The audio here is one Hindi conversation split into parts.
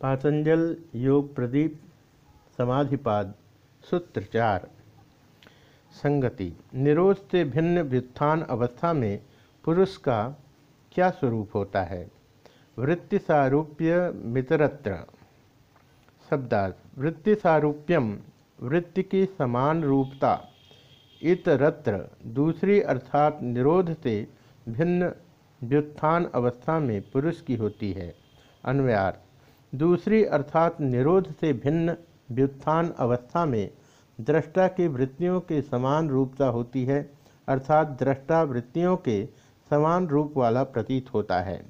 पातंजल, योग प्रदीप, समाधिपाद, सूत्र चार। संगति, निरोध से भिन्न व्युत्थान अवस्था में पुरुष का क्या स्वरूप होता है? वृत्ति सारूप्य मितरत्र। शब्दार्थ वृत्ति सारूप्यम वृत्ति की समान रूपता, इतरत्र, दूसरी अर्थात निरोध से भिन्न व्युत्थान अवस्था में पुरुष की होती है। अन्वयार दूसरी अर्थात निरोध से भिन्न व्युत्थान अवस्था में दृष्टा की वृत्तियों के समान रूपता होती है, अर्थात दृष्टा वृत्तियों के समान रूप वाला प्रतीत होता है।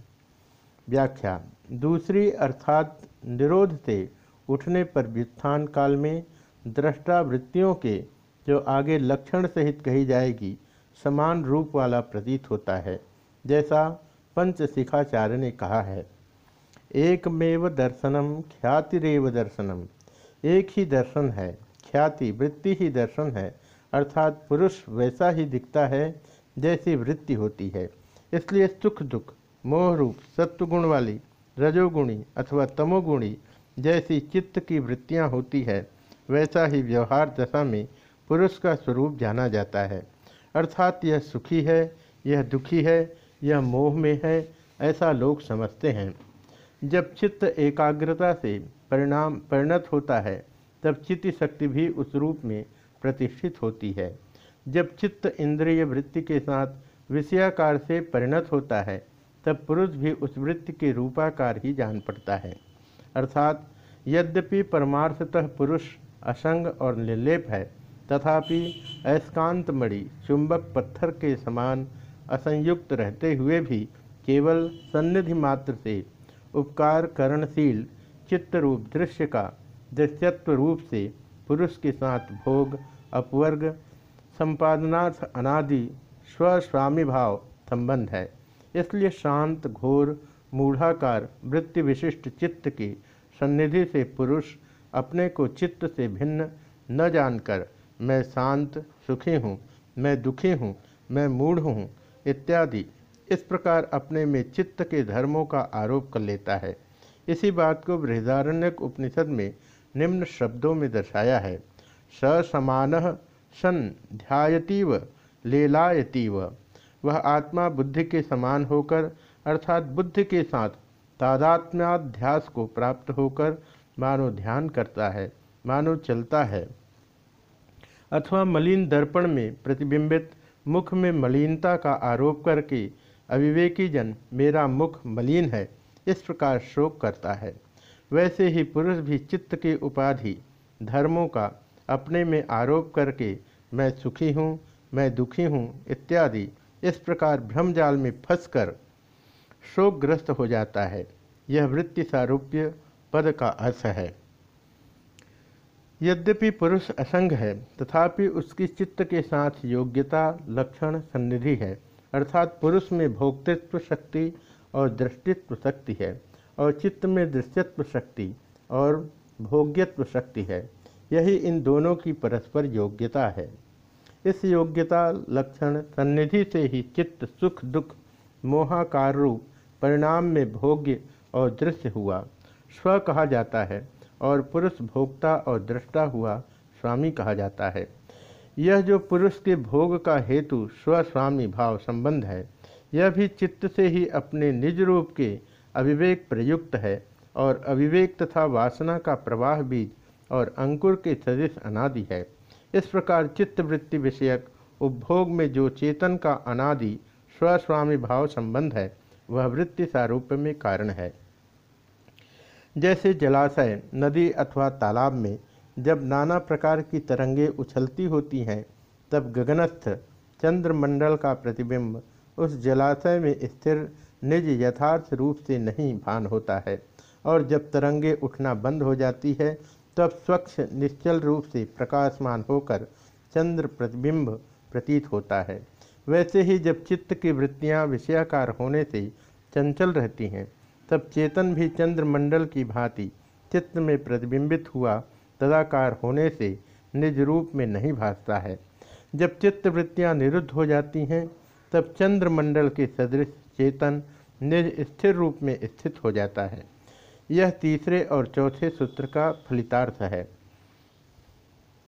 व्याख्या, दूसरी अर्थात निरोध से उठने पर व्युत्थान काल में दृष्टा वृत्तियों के जो आगे लक्षण सहित कही जाएगी, समान रूप वाला प्रतीत होता है, जैसा पंच शिखाचार्य ने कहा है। एकमेव दर्शनम, ख्यातिरेव दर्शनम। एक ही दर्शन है, ख्याति वृत्ति ही दर्शन है, अर्थात पुरुष वैसा ही दिखता है जैसी वृत्ति होती है। इसलिए सुख दुख, मोह रूप, सत्वगुण वाली, रजोगुणी अथवा तमोगुणी जैसी चित्त की वृत्तियाँ होती है, वैसा ही व्यवहार दशा में पुरुष का स्वरूप जाना जाता है। अर्थात यह सुखी है, यह दुखी है, यह मोह में है, ऐसा लोग समझते हैं। जब चित्त एकाग्रता से परिणाम, परिणत होता है, तब चित्त शक्ति भी उस रूप में प्रतिष्ठित होती है। जब चित्त इंद्रिय वृत्ति के साथ विषयाकार से परिणत होता है, तब पुरुष भी उस वृत्ति के रूपाकार ही जान पड़ता है। अर्थात, यद्यपि परमार्थतः पुरुष असंग और निर्लेप है, तथापि अयस्कांत मणि चुंबक पत्थर के समान असंयुक्त रहते हुए भी केवल सन्निधि मात्र से उपकार करणशील चित्त रूप दृश्य का दृश्यत्व रूप से पुरुष के साथ भोग, अपवर्ग, संपादनार्थ अनादि स्वस्वामी भाव संबंध है। इसलिए शांत, घोर, मूढ़ाकार वृत्ति विशिष्ट चित्त की सन्निधि से पुरुष अपने को चित्त से भिन्न न जानकर, मैं शांत, सुखी हूँ, मैं दुखी हूँ, मैं मूढ़ हूँ, इत्यादि इस प्रकार अपने में चित्त के धर्मों का आरोप कर लेता है। इसी बात को बृहदारण्यक उपनिषद में निम्न शब्दों में दर्शाया है। समान सन ध्यातीव लेलायतीव। वह आत्मा बुद्धि के समान होकर अर्थात बुद्धि के साथ तादात्म्याध्यास को प्राप्त होकर मानो ध्यान करता है, मानो चलता है। अथवा मलिन दर्पण में प्रतिबिंबित मुख में मलिनता का आरोप करके अविवेकी जन मेरा मुख मलिन है, इस प्रकार शोक करता है। वैसे ही पुरुष भी चित्त की उपाधि, धर्मों का अपने में आरोप करके मैं सुखी हूँ, मैं दुखी हूँ इत्यादि, इस प्रकार भ्रमजाल में फंसकर शोकग्रस्त हो जाता है। यह वृत्ति सारूप्य पद का अर्थ है। यद्यपि पुरुष असंग है, तथापि उसकी चित्त के साथ योग्यता, लक्षण, सन्निधि है। अर्थात पुरुष में भोक्तृत्व शक्ति और दृष्टित्व शक्ति है, और चित्त में दृश्यत्व शक्ति और भोग्यत्व शक्ति है। यही इन दोनों की परस्पर योग्यता है। इस योग्यता लक्षण सन्निधि से ही चित्त सुख, दुख मोहाकार रूप परिणाम में भोग्य और दृश्य हुआ, स्व कहा जाता है, और पुरुष भोक्ता और दृष्टा हुआ, स्वामी कहा जाता है। यह जो पुरुष के भोग का हेतु स्वस्वामी भाव संबंध है, यह भी चित्त से ही अपने निज रूप के अविवेक प्रयुक्त है और अविवेक तथा वासना का प्रवाह बीज और अंकुर के सदृश अनादि है। इस प्रकार चित्तवृत्ति विषयक उपभोग में जो चेतन का अनादि स्वस्वामी भाव संबंध है, वह वृत्ति सारूप में कारण है। जैसे जलाशय, नदी अथवा तालाब में जब नाना प्रकार की तरंगे उछलती होती हैं, तब गगनस्थ चंद्रमंडल का प्रतिबिंब उस जलाशय में स्थिर निज यथार्थ रूप से नहीं भान होता है और जब तरंगे उठना बंद हो जाती है, तब स्वच्छ निश्चल रूप से प्रकाशमान होकर चंद्र प्रतिबिंब प्रतीत होता है। वैसे ही जब चित्त की वृत्तियाँ विषयाकार होने से चंचल रहती हैं, तब चेतन भी चंद्रमंडल की भांति चित्त में प्रतिबिंबित हुआ तदाकार होने से निज रूप में नहीं भासता है। जब चित्तवृत्तियाँ निरुद्ध हो जाती हैं, तब चंद्रमंडल के सदृश चेतन निज स्थिर रूप में स्थित हो जाता है। यह तीसरे और चौथे सूत्र का फलितार्थ है।